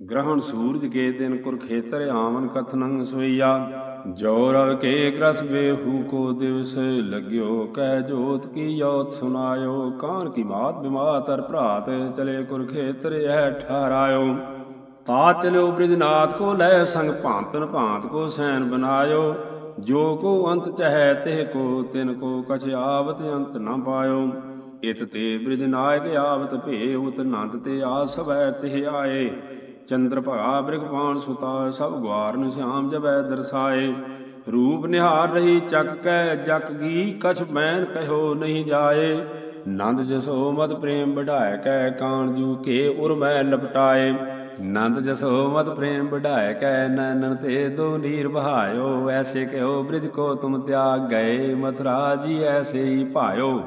ਗ੍ਰਹਣ ਸੂਰਜ ਕੇ ਦਿਨ ਕੁਰਖੇਤਰ ਆਵਨ ਕਥਨੰ ਸੋਈਆ। ਜੋ ਰਵ ਕੇ ਗ੍ਰਸ ਬੇਹੂ ਕੋ ਦਿਵਸ ਲਗਿਓ। ਕਹਿ ਜੋਤ ਕੀ ਯੋਤ ਸੁਨਾਇਓ ਕਾਨ ਕੀ ਮਾਤ ਬਿਮਾਤ ਭਰਾਤ ਚਲੇ ਕੁਰਖੇਤਰ ਇਹ ਠਹਰਾਇਓ। ਤਾ ਚਲਿਓ ਬ੍ਰਿਜਨਾਥ ਕੋ ਲੈ ਸੰਗ ਭਾਂਤਨ ਭਾਂਤ ਕੋ ਸੈਨ ਬਨਾਇਓ ਜੋ ਕੋ ਅੰਤ ਚਹੈ ਤਿਹ ਕੋ ਤਿਨ ਕੋ ਕਛ ਆਵਤ ਅੰਤ ਨ ਪਾਇਓ। ਇਤ ਤੇ ਬ੍ਰਿਜਨਾਇਕ ਆਵਤ ਭੇ ਉਤ ਨੰਦ ਤੇ ਆਸਵੈ ਤਿਹ ਆਏ। ਚੰਦਰ ਭਗਾ ਬ੍ਰਿਖਪਾਨ ਸੁਤਾ, ਸਭ ਗਵਾਰਨ ਸ਼ਿਆਮ ਜਬੈ ਦਰਸਾਏ। ਰੂਪ ਨਿਹਾਰ ਰਹੀ ਚੱਕ ਕੈ, ਜਕ ਗੀ ਕਛ ਮੈਨ ਕਹਿਓ ਨਹੀਂ ਜਾਏ। ਨੰਦ ਜਸੋ ਮਤ ਪ੍ਰੇਮ ਵਢਾਇ ਕੈ, ਕਾਣ ਜੂ ਕੇ ਉਰ ਮੈਂ ਲਪਟਾਏ। ਨੰਦ ਜਸੋ ਮਤ ਪ੍ਰੇਮ ਵਢਾਇ ਕੈ, ਨੈਨਨ ਤੇ ਦੋ ਨੀਰ ਬਹਾਇਓ ਐਸੇ ਕਹਿਓ ਬ੍ਰਿਜ ਕੋ ਤੁਮ ਤਿਆਗ ਗਏ ਮਥੁਰਾ ਜੀ ਐਸੇ ਹੀ ਭਾਇਓ।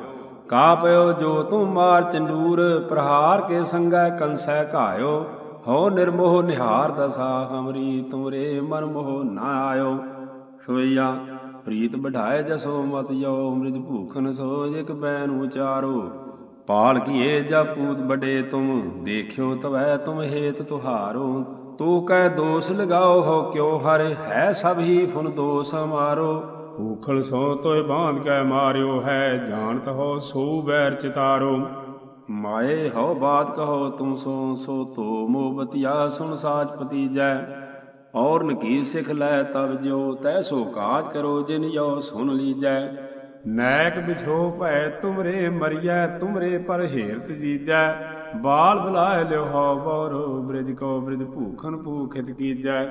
ਕਾਪਿਓ ਜੋ ਤੁਮ ਮਾਰ ਚੰਡੂਰ, ਪ੍ਰਹਾਰ ਕੇ ਸੰਗੈ ਕੰਸੈ ਘਾਇਓ। ਹੋ ਨਿਰਮੋਹ ਨਿਹਾਰ ਦਸਾ ਹਮਰੀ ਤੁਮਰੇ ਮਨ ਮੋਹ ਨਾ ਆਇਓ। ਸੋਈਆ, ਪ੍ਰੀਤ ਬਢਾਏ ਜਸੋ ਮਤ ਜੋ ਅੰਮ੍ਰਿਤ ਭੂਖਨ ਸੋ ਇਕ ਬੈਨ ਉਚਾਰੋ। ਪਾਲ ਕੀਏ ਜਬ ਬਡੇ ਤੁਮ, ਦੇਖਿਓ ਤਵੈ ਤੁਮ ਹੇਤ ਤੁਹਾਰੋ। ਤੂ ਕਹਿ ਦੋਸ ਲਗਾਓ, ਹੋ ਕਿਉ ਹਰ ਹੈ ਸਭ ਹੀ ਫੁਨ ਦੋਸ ਮਾਰੋ। ਭੂਖਲ ਸੋ ਤੋਏ ਬਾਂਧ ਕੈ ਮਾਰਿਓ, ਹੈ ਜਾਣਤ ਹੋ ਸੋ ਬੈਰ ਚਿਤਾਰੋ। ਮਾਏ ਹਉ ਬਾਤ ਕਹੋ ਤੁਮ ਸੋ ਸੋ ਤੋ ਮੋਬਤਿਆ ਸੁਨ ਸਾਚ ਪਤੀਜੈ ਔਰ ਨਕੀ ਸਿਖ ਲੈ ਤਬ ਜੋ ਤੈ ਸੋ ਕਾਜ ਕਰੋ ਜਿਨ ਯੋ ਸੁਨ ਲੀਜੈ ਨੈਕ ਬਿਛੋ ਭੈ ਤੁਮਰੇ ਮਰੀਐ ਤੁਮਰੇ ਪਰ ਹੇਰਤ ਜੀਜੈ। ਬਾਲ ਬੁਲਾਏ ਲਿਓ ਹਉ ਬੋਰੋ ਬ੍ਰਿਜ ਕੋ ਬ੍ਰਿਜ ਭੂਖਨ ਭੂਖਿਤ ਕੀਜੈ।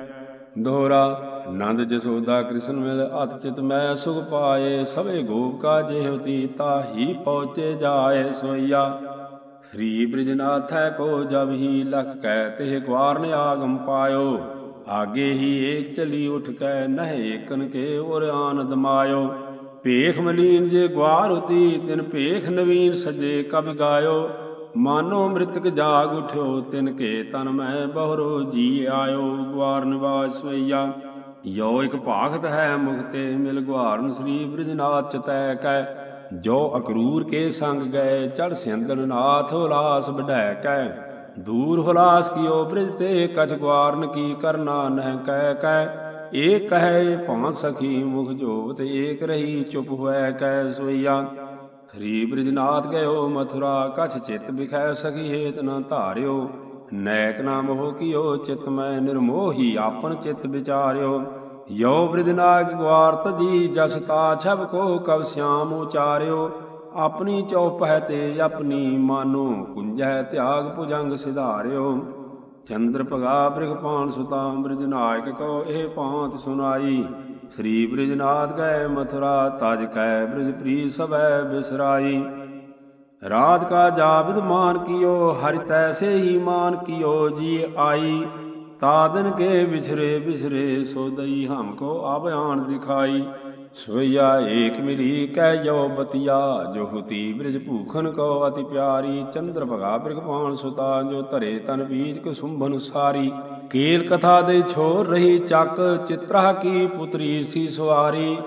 ਦੋਹਰਾ ਨੰਦ ਜਸੋਦਾ ਕ੍ਰਿਸ਼ਨ ਮਿਲ ਅਤ ਚਿਤ ਮੈਂ ਸੁਖ ਪਾਏ ਸਵੇ ਗੋਪ ਕਾ ਜਿਹਤੀ ਤਾਹੀ ਪਹੁੰਚੇ ਜਾਏ ਸੋਈਆ। ਸ੍ਰੀ ਬ੍ਰਿਜਨਾਥੈ ਕੋ ਜਬ ਹੀ ਲਖ ਕੈ, ਤਿਹ ਗਵਾਰਨ ਆਗਮ ਪਾਇਓ। ਆਗੇ ਹੀ ਏਕ ਚਲੀ ਉਠ ਕੈ, ਨਹਿ ਏਕਨ ਕੇ ਉਰ ਆਨੰਦ ਮਾਇਓ। ਭੇਖ ਮਲੀਨ ਜੇ ਗਵਾਰ ਉਤੀ ਤਿਨ ਭੇਖ ਨਵੀਨ ਸਜੇ ਕਬ ਗਾਇਓ। ਮਾਨੋ ਮ੍ਰਿਤਕ ਜਾਗ ਉਠਿਓ, ਤਿਨ ਕੇ ਤਨ ਮੈਂ ਬਹਰੋ ਜੀ ਆਇਓ। ਗਵਾਰ ਨਿਵਾਸ ਸੋਈਆ ਯੋ ਇਕ ਭਾਖਤ ਹੈ ਮੁਖਤੇ ਮਿਲ ਗਵਾਰਨ ਸ੍ਰੀ ਬ੍ਰਿਜਨਾਥ ਚਤੈ ਕੈ। ਜੋ ਅਕਰੂਰ ਕੇ ਸੰਗ ਗਏ ਚੜ ਸਿੰਦਨ ਨਾਥ ਉਲਾਸ ਵਢੈ ਕੈ। ਦੂਰ ਹੁਲਾਸ ਕੀਓ ਬ੍ਰਿਜ ਤੇ, ਕਛ ਗਵਾਰਨ ਕੀ ਕਰਨਾ ਨਹਿ ਕਹਿ ਕੈ ਏਕ ਕਹੈ ਭਉ ਸਖੀ ਮੁਖ ਜੋਤ ਏਕ ਰਹੀ ਚੁਪ ਹੋਇ ਕੈ ਸੋਈਆ ਸ੍ਰੀ ਬ੍ਰਿਜਨਾਥ ਗਇਓ ਮਥੁਰਾ, ਕਛ ਚਿਤ ਬਿਖੈ ਸਖੀ ਹੇਤ ਨ ਧਾਰਿਓ। ਨੈਕ ਨਾ ਮੋਹ ਕੀਓ ਚਿਤ ਮੈਂ ਨਿਰਮੋਹੀ, ਆਪਨ ਚਿਤ ਵਿਚਾਰਿਓ। ਯੋ ਬ੍ਰਿਦਨਾਗ ਗਵਾਰ ਤਜੀ ਜਸ ਤਾ ਛਬ ਕੋ ਕਬ ਸਿਆਮ ਉਚਾਰਿਓ, ਆਪਣੀ ਚੌਪ ਹੈ ਤੇ ਆਪਣੀ ਮਾਨੋ, ਕੁੰਜੈ ਤਿਆਗ ਭੁਜੰਗ ਸਿਧਾਰਿਓ। ਚੰਦਰ ਭਗਾ ਬ੍ਰਿਖਪਾਨ ਸੁਤਾ ਬ੍ਰਿਜ ਨਾਇਕ ਕੋ ਇਹ ਭਾਂਤ ਸੁਨਾਈ, ਸ੍ਰੀ ਬ੍ਰਿਜਨਾਥ ਗਏ ਮਥੁਰਾ, ਤਜ ਕੈ ਬ੍ਰਿਜ ਪ੍ਰੀ ਸਭੈ ਬਿਸਰਾਈ। ਰਾਤ ਕਾ ਜਾਬਿਦ ਮਾਨ ਕੀਓ, ਹਰਿ ਤੈਸੇ ਹੀ ਮਾਨ ਕੀਓ, ਜੀ ਆਈ। ਤਾਦਨ ਕੇ ਵਿਛਰੇ ਵਿਛਰੇ ਸੋ ਦਈ ਹਮ ਕੋ ਆਬ ਆਣ ਦਿਖਾਈ। ਸੋਈਆ ਏਕ ਮਿਲੀ ਕਹਿ ਜੋ ਬਤਿਆ, ਜੋ ਹੁਤੀ ਬ੍ਰਿਜ ਭੂਖਨ ਕੋ ਅਤੀ ਪਿਆਰੀ। ਚੰਦਰ ਭਗਾ ਬ੍ਰਿਗ ਪਾਣ ਸੁਤਾ ਜੋ ਧਰੇ ਤਨ ਬੀਜ ਕੋ ਸੁੰਭਨ ਸਾਰੀ ਕੇਲ ਕਥਾ ਦੇ ਛੋਰ ਰਹੀ ਚੱਕ ਚਿਤਰਾ ਕੀ ਪੁਤਰੀ ਸੀ ਸਵਾਰੀ।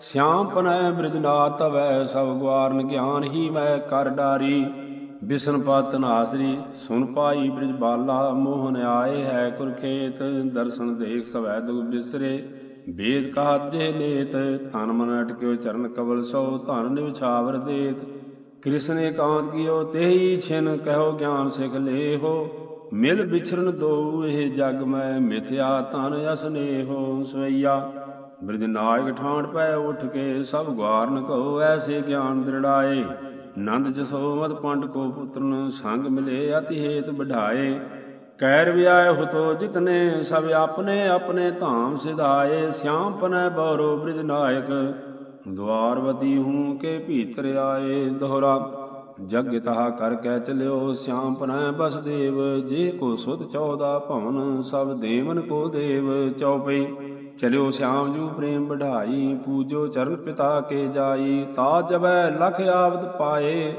ਸਿਆਮ ਪਨੈ ਬ੍ਰਿਜਨਾਥ ਤਵੈ ਸਭ ਗਵਾਰਨ ਗਿਆਨ ਹੀ ਮੈਂ ਕਰ ਡਾਰੀ। ਬਿਸ਼ਨ ਪਤ ਨਾਸਰੀ, ਸੁਨ ਪਾਈ ਬ੍ਰਿਜ ਬਾਲਾ, ਮੋਹਨ ਆਏ ਹੈ ਕੁਰਖੇਤ ਦਰਸ਼ਨ ਦੇਖ ਸਵੈ ਦੁਖ ਬਿਸਰੇ। ਵੇਦ ਕਹਤ ਜੇ ਨੇਤ ਤਨ ਮਨ ਅਟਕਿਓ ਚਰਨ ਕਵਲ ਸੋ, ਧਨ ਨਿਵਛਾਵਰ ਦੇਤ। ਕ੍ਰਿਸ਼ਨ ਏਕਾਂਤ ਕੀਓ ਤੇਹੀ ਛਿਨ ਕਹੋ ਗਿਆਨ ਸਿਖ ਲੇਹੋ। ਮਿਲ ਵਿਛਰਨ ਦੋ, ਇਹ ਜਗ ਮੈਂ ਮਿਥਿਆ ਤਨ ਅਸਨੇਹੋ ਸਵਈਆ। ਬ੍ਰਿਜ ਨਾਇਕ ਠਾਣ ਪੈ, ਉਠ ਕੇ ਸਭ ਗਵਾਰਨ ਕਹੋ ਐਸੇ ਗਿਆਨ ਦ੍ਰਿੜਾਏ। ਨੰਦ ਜਸੋਮਤ ਪੰਡ ਕੋ ਪੁੱਤਰਨ ਸੰਗ ਮਿਲੇ ਅਤਿ ਹੇਤ ਵਢਾਏ। ਕੈਰ ਵਿਆਏ ਹੁਤੋ ਜਿਤਨੇ ਸਭ ਆਪਣੇ ਆਪਣੇ ਧਾਮ ਸਿਧਾਏ। ਸਿਆਮ ਪਨੈ ਬੌਰੋ ਬ੍ਰਿਜ ਨਾਇਕ ਦਵਾਰਵਤੀ ਹੂੰ ਕੇ ਭੀਤਰ ਆਏ। ਦੋਹਰਾ, ਜਗ ਤਹਾ ਕਰ ਕੈ ਚਲਿਓ ਸਿਆਮ ਪਨੈ ਬਸ ਦੇਵ ਜੇ ਕੋ ਸੁਤ 14 ਭਵਨ, ਸਭ ਦੇਵਨ ਕੋ ਦੇਵ। ਚਉਪਈ ਚਲਿਓ ਸਿਆਮ ਜੂ ਪ੍ਰੇਮ ਬਢਾਈ ਪੂਜੋ ਚਰਨ ਪਿਤਾ ਕੇ ਜਾਈ, ਤਾ ਜਬੈ ਲਖ ਆਵਦ ਪਾਏ।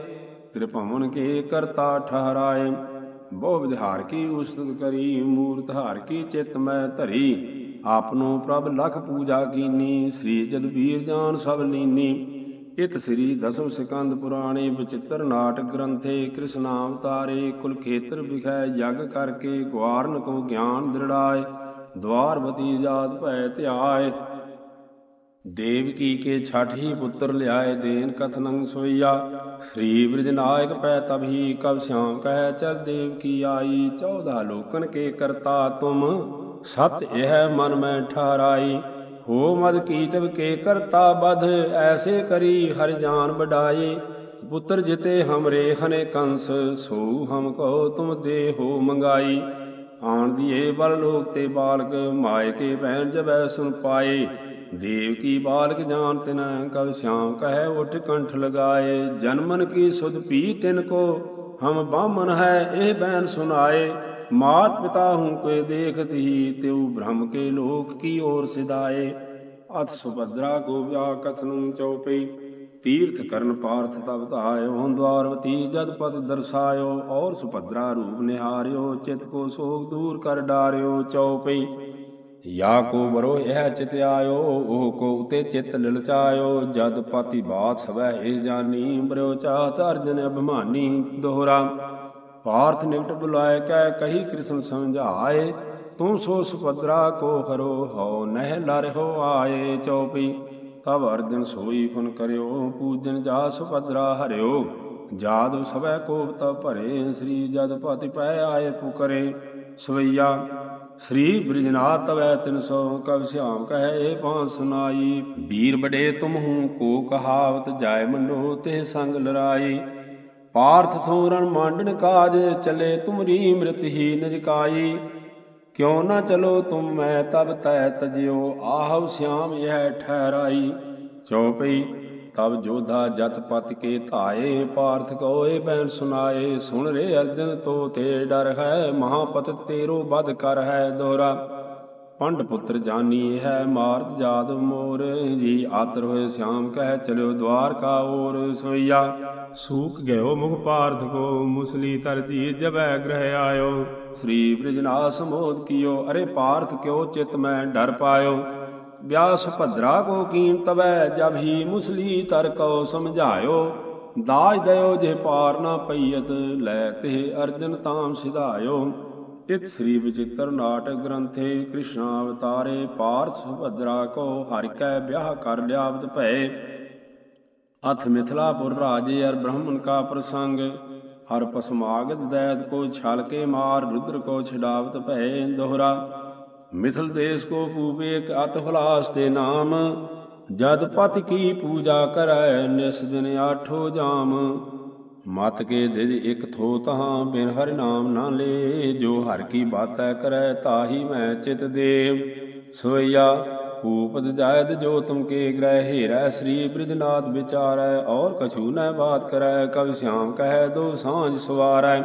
ਤ੍ਰਿਭਵਨ ਕੇ ਕਰਤਾ ਠਹਰਾਏ, ਬਹੁ ਵਿਧਾਰ ਕੀ ਉਸਤਤ ਕਰੀ, ਮੂਰਤ ਹਾਰ ਕੀ ਚਿਤ ਮੈਂ ਧਰੀ। ਆਪਨੋ ਪ੍ਰਭ ਲਖ ਪੂਜਾ ਕੀਨੀ, ਸ੍ਰੀ ਜਦਵੀਰ ਜਾਨ ਸਭ ਲੀਨੀ। ਇਤ ਸ੍ਰੀ ਦਸਮ ਸਿਕੰਦ ਪੁਰਾਣੇ ਬਚਿੱਤਰ ਨਾਟਕ ਗ੍ਰੰਥੇ ਕ੍ਰਿਸ਼ਨ ਅਵਤਾਰੇ ਕੁਲ ਖੇਤਰ ਵਿਖੈ ਜਗ ਕਰਕੇ ਗਵਾਰਨ ਕੋ ਗਿਆਨ ਦ੍ਰਿੜਾਏ। ਦਵਾਰਵਤੀ ਜਾਤ ਭੈ ਧਿਆਏ। ਦੇਵਕੀ ਕੇ ਛਠ ਹੀ ਪੁੱਤਰ ਲਿਆਏ, ਦੇਨ ਕਥਨੰ ਸੋਈਆ। ਸ੍ਰੀ ਬ੍ਰਿਜ ਨਾਇਕ ਪੈ ਤਬਹੀ ਕਬ ਸਿਆਮ ਕਹਿ ਚਲ ਦੇਵਕੀ ਆਈ 14 ਲੋਕਨ ਕੇ ਕਰਤਾ ਤੁਮ। ਸਤ ਇਹ ਮਨ ਮੈਂ ਠਾਰਾਈ ਹੋ ਮਦ ਕੀਟਵ ਕੇ ਕਰਤਾ ਬਧ। ਐਸੇ ਕਰੀ ਹਰ ਜਾਨ ਬਡਾਈ ਪੁੱਤਰ ਜਿਤੇ ਹਮਰੇ ਹਨੇ ਕੰਸ, ਸੋ ਹਮ ਕਹੋ ਤੁਮ ਦੇ ਹੋ ਮੰਗਾਈ। ਆਣ ਦੀਏ ਬਲ ਲੋਕ ਤੇ ਬਾਲਕ ਮਾਇ ਭੈਣ ਜਬੈ ਸੁਨ ਪਾਏ। ਦੇਵ ਕੀ ਬਾਲਕ ਜਾਨ ਤਿਨ, ਕਬ ਸਿਆਮ ਕਹੈ ਉਠ ਕੰਠ ਲਗਾਏ। ਜਨਮਨ ਕੀ ਸੁਧ ਪੀ ਤਿਨ ਕੋ, ਹਮ ਬਾਮਨ ਹੈ ਇਹ ਬੈਨ ਸੁਨਾਏ। ਮਾਤ ਪਿਤਾ ਹੂੰ ਕੋਈ ਦੇਖਤ ਹੀ ਤਿਉ ਬ੍ਰਹਮ ਕੇ ਲੋਕ ਕੀ ਔਰ ਸਿਦਾਏ ਅਤ ਸੁਭਦਰਾ ਕੋ ਵਿਆਹ ਕਥਨੰ ਚਉਪਈ। ਤੀਰਥ ਕਰਨ ਪਾਰਥ ਤਬ ਧਾਇਓ ਦਵਾਰਵਤੀ ਜਦ ਪਦ ਦਰਸਾਇਓ, ਔਰ ਸੁਭਦਰਾ ਰੂਪ ਨਿਹਾਰਿਓ, ਚਿਤ ਕੋ ਸੋਗ ਦੂਰ ਕਰ ਡਾਰਿਓ, ਚਉਪਈ। ਯਾ ਕੋ ਬਰੋ ਇਹ ਚਿਤ ਆਇਓ, ਉਹ ਕੋ ਉਤੇ ਚਿਤ ਲਲਚਾਇਓ ਜਦ ਪਤੀ ਬਾਤ ਸਵੈ ਇਹ ਜਾਨੀ ਬਰਿਓ ਚਾਹਤ ਅਰਜਨ ਅਭਿਮਾਨੀ ਦੋਹਰਾ। ਪਾਰਥ ਨਿਕਟ ਬੁਲਾਏ, ਕਹਿ ਕਹੀ ਕ੍ਰਿਸ਼ਨ ਸਮਝਾਏ, ਤੂੰ ਸੋ ਸੁਪਦਰਾ ਕੋ ਹਰੋ ਹਉ ਨਹਿ ਲਰਿਓ ਆਏ, ਚਉਪਈ। ਤਬ ਅਰਜਨ ਸੋਈ ਫੁਨ ਕਰਿਓ ਪੂਜਨ ਜਾ ਸੁਪਦਰਾ ਹਰਿਓ। ਜਾਦ ਸਭੈ ਕੋਪਤਾ ਭਰੇ, ਸ੍ਰੀ ਜਦ ਪਤਿ ਪੈ ਆਏ ਪੁਕਰੇ। ਸਵਈਆ, ਸ੍ਰੀ ਬ੍ਰਿਜਨਾਥ ਤਵੈ ਤਿਨ ਸੋ ਕਬ ਸਿਆਮ ਕਹੈ ਇਹ ਪਾਂ ਸੁਨਾਈ। ਵੀਰ ਬੜੇ ਤੁਮਹੂ ਕੋ ਕਹਾਵਤ ਜਾਇ ਮੰਡੋ ਤੇ ਸੰਗ ਲਰਾਈ। ਪਾਰਥ ਸੋਰਨ ਮਾਂਡਣ ਕਾਜ ਚਲੇ, ਤੁਮਰੀ ਮ੍ਰਿਤ ਹੀ ਨਜਕਾਈ ਕਿਉ ਨਾ ਚਲੋ ਤੁਮ ਮੈਂ ਤਬ ਤੈ ਤਜਿਓ, ਆਹਵ ਸਿਆਮ ਇਹ ਠਹਿਰਾਈ। ਚਉਪਈ ਤਬ ਜੋਧਾ ਜਤ ਪਤ ਕੇ ਧਾਏ, ਪਾਰਥ ਕੋਏ ਬੈਨ ਸੁਨਾਏ, ਸੁਣ ਰੇ ਅਰਜਨ ਤੋ ਤੇ ਡਰ ਹੈ, ਮਹਾਪਤ ਤੇਰੋ ਬਦ ਕਰ ਹੈ ਦੋਰਾ ਪੰਡ ਪੁੱਤਰ ਜਾਨੀ ਹੈ ਮਾਰਤ ਜਾਦ ਮੋਰ, ਜੀ ਆਤਰ ਹੋਏ ਸਿਆਮ ਕਹਿ ਚਲਿਓ ਦਵਾਰ ਕਾ ਔਰ ਸੋਈਆ। ਸੂਕ ਗਇਓ ਮੁਖ ਪਾਰਥ ਕੋ, ਮੁਸਲੀ ਤਰਜੀ ਜਬੈ ਗ੍ਰਹਿ ਆਇਓ। ਸ੍ਰੀ ਬ੍ਰਿਜਨਾਸ ਮੋਦ ਕੀਓ, ਅਰੇ ਪਾਰਥ ਕਿਉ ਚਿਤ ਮੈਂ ਡਰ ਪਾਇਓ। ਵਿਆਸ ਭਦਰਾ ਕੋ ਕੀਨ ਤਵੈ, ਜਬ ਹੀ ਮੁਸਲੀ ਤਰ ਕੋ ਸਮਝਾਇਓ। ਦਾਜ ਦਇਓ ਜੇ ਪਾਰ ਨਾ ਪਈਤ ਲੈ ਤੇ ਅਰਜਨ ਤਾਮ ਸਿਧਾਇਓ। ਇਤ ਸ੍ਰੀ ਵਿਚਿਤ੍ਰ ਨਾਟਕ ਗ੍ਰੰਥੇ ਕ੍ਰਿਸ਼ਨ ਅਵਤਾਰੇ ਪਾਰਥ ਸੁਭਦਰਾ ਕੋ ਹਰਿ ਕੈ ਵਿਆਹ ਕਰ ਲਿਆਵਤ ਭਏ। ਅਥ ਮਿਥਲਾਪੁਰ ਰਾਜੇ ਅਰ ਬ੍ਰਾਹਮਣ ਕਾ ਪ੍ਰਸੰਗ, ਹਰ ਪਸਮਾਗਤ ਦੈਤ ਕੋ ਛਲ ਕੇ ਮਾਰ, ਰੁਦਰ ਕੋ ਛਡਾਵਤ ਭਏ ਦੋਹਰਾ। ਮਿਥਲ ਦੇਸ ਕੋ ਪੂਬੇਕ ਅਤ ਹੁਲਾਸ ਤੇ ਨਾਮ, ਜਦ ਪਤ ਕੀ ਪੂਜਾ ਕਰੈ, ਨਿਸ ਦਿਨ ਆਠੋ ਜਾਮ। ਮਤ ਕੇ ਦਿਜ ਇਕ ਥੋ ਤਹਾਂ ਬਿਨ ਹਰਿ ਨਾਮ ਨਾ ਲੇ, ਜੋ ਹਰ ਕੀ ਬਾਤੈ ਕਰੈ ਤਾਹੀ ਮੈਂ ਚਿਤ ਦੇਵ। ਸੋਇਆ ਭੂਪਤ ਜਾਇਦ ਜੋ ਤੁਮ ਕੇ ਗ੍ਰਹਿ ਹੀਰੈ, ਸ੍ਰੀ ਬ੍ਰਿਜਨਾਥ ਵਿਚਾਰੈ, ਔਰ ਕਛੂ ਨ ਬਾਤ ਕਰੈ, ਕਵਿ ਸਿਆਮ ਕਹੈ ਦੋ ਸਾਂਝ ਸਵਾਰੈ।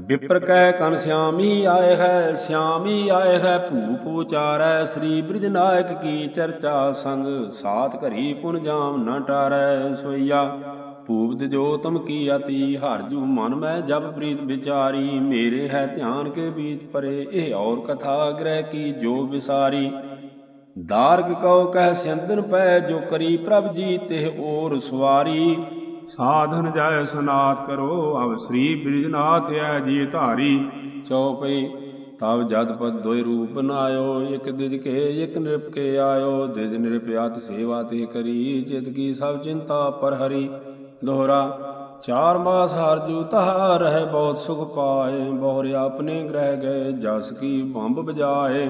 ਵਿਪਰ ਕਹਿ ਕਨ ਸਿਆਮੀ ਆਏ ਹੈ, ਸਿਆਮੀ ਆਏ ਹੈ ਭੂਪ ਉਚਾਰੈ, ਸ੍ਰੀ ਬ੍ਰਿਜ ਕੀ ਚਰਚਾ ਸੰਗ ਸਾਤ ਘਰੀ ਪੁਨ ਜਾਮ ਨ ਟਾਰੈ। ਸੋਈਆ ਭੂਪ ਜੋ ਤਮ ਕੀ ਅਤੀ ਹਰ ਜੂ ਮਨ ਮੈਂ ਜਬ ਪ੍ਰੀਤ ਵਿਚਾਰੀ, ਮੇਰੇ ਹੈ ਧਿਆਨ ਕੇ ਬੀਚ ਪਰੇ, ਇਹ ਔਰ ਕਥਾ ਗ੍ਰਹਿ ਕੀ ਜੋ ਵਿਸਾਰੀ। ਦਾਰਗ ਕਉ ਕਹਿ ਸਿੰਦਨ ਪੈ, ਜੋ ਕਰੀ ਪ੍ਰਭ ਜੀ ਤੇ ਔਰ ਸਵਾਰੀ। ਸਾਧਨ ਜਾਇ ਸਨਾਥ ਕਰੋ ਅਬ ਸ੍ਰੀ ਬ੍ਰਿਜਨਾਥ ਐ ਜੀ ਧਾਰੀ। ਚਉਪਈ ਤਬ ਜਦ ਪਦ ਦੋਇ ਰੂਪ ਬਨਾਇਓ ਇਕ ਦਿਜ ਕੇ ਇਕ ਨਿਰਪ ਕੇ ਆਇਓ, ਦਿਜ ਨਿਰਪਿਆਤ ਸੇਵਾ ਤੇ ਕਰੀ ਚਿਤ ਕੀ ਸਭ ਚਿੰਤਾ ਪਰ ਹਰੀ ਦੋਹਰਾ ਚਾਰ ਮਾਸ ਹਰ ਜੂ ਤਹਾ ਰਹਿ ਬਹੁਤ ਸੁਖ ਪਾਏ। ਬਹੁਰੇ ਆਪਣੇ ਗ੍ਰਹਿ ਗਏ, ਜਸ ਕੀ ਬੰਬ ਬਜਾਏ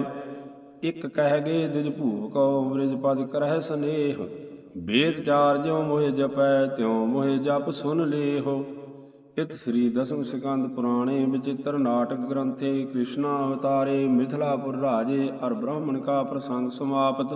ਇਕ ਕਹਿ ਗਏ, ਦਿਜ ਭੂਪ ਕਉ, ਬ੍ਰਿਜ ਪਦ ਕਰਹਿ ਸਨੇਹ। ਵੇਦ ਚਾਰ ਜਿਉ ਮੋਹਿ ਜਪੈ, ਤਿਉ ਮੋਹਿ ਜਪ ਸੁਨ ਲੇਹੋ। ਇਤ ਸ੍ਰੀ ਦਸਮ ਸਿਕੰਦ ਪੁਰਾਣੇ ਵਿਚਿਤ੍ਰ ਨਾਟਕ ਗ੍ਰੰਥੇ ਕ੍ਰਿਸ਼ਨਾ ਅਵਤਾਰੇ ਮਿਥਿਲਾਪੁਰ ਰਾਜੇ ਅਰ ਬ੍ਰਾਹਮਣ ਕਾ ਪ੍ਰਸੰਗ ਸਮਾਪਤ।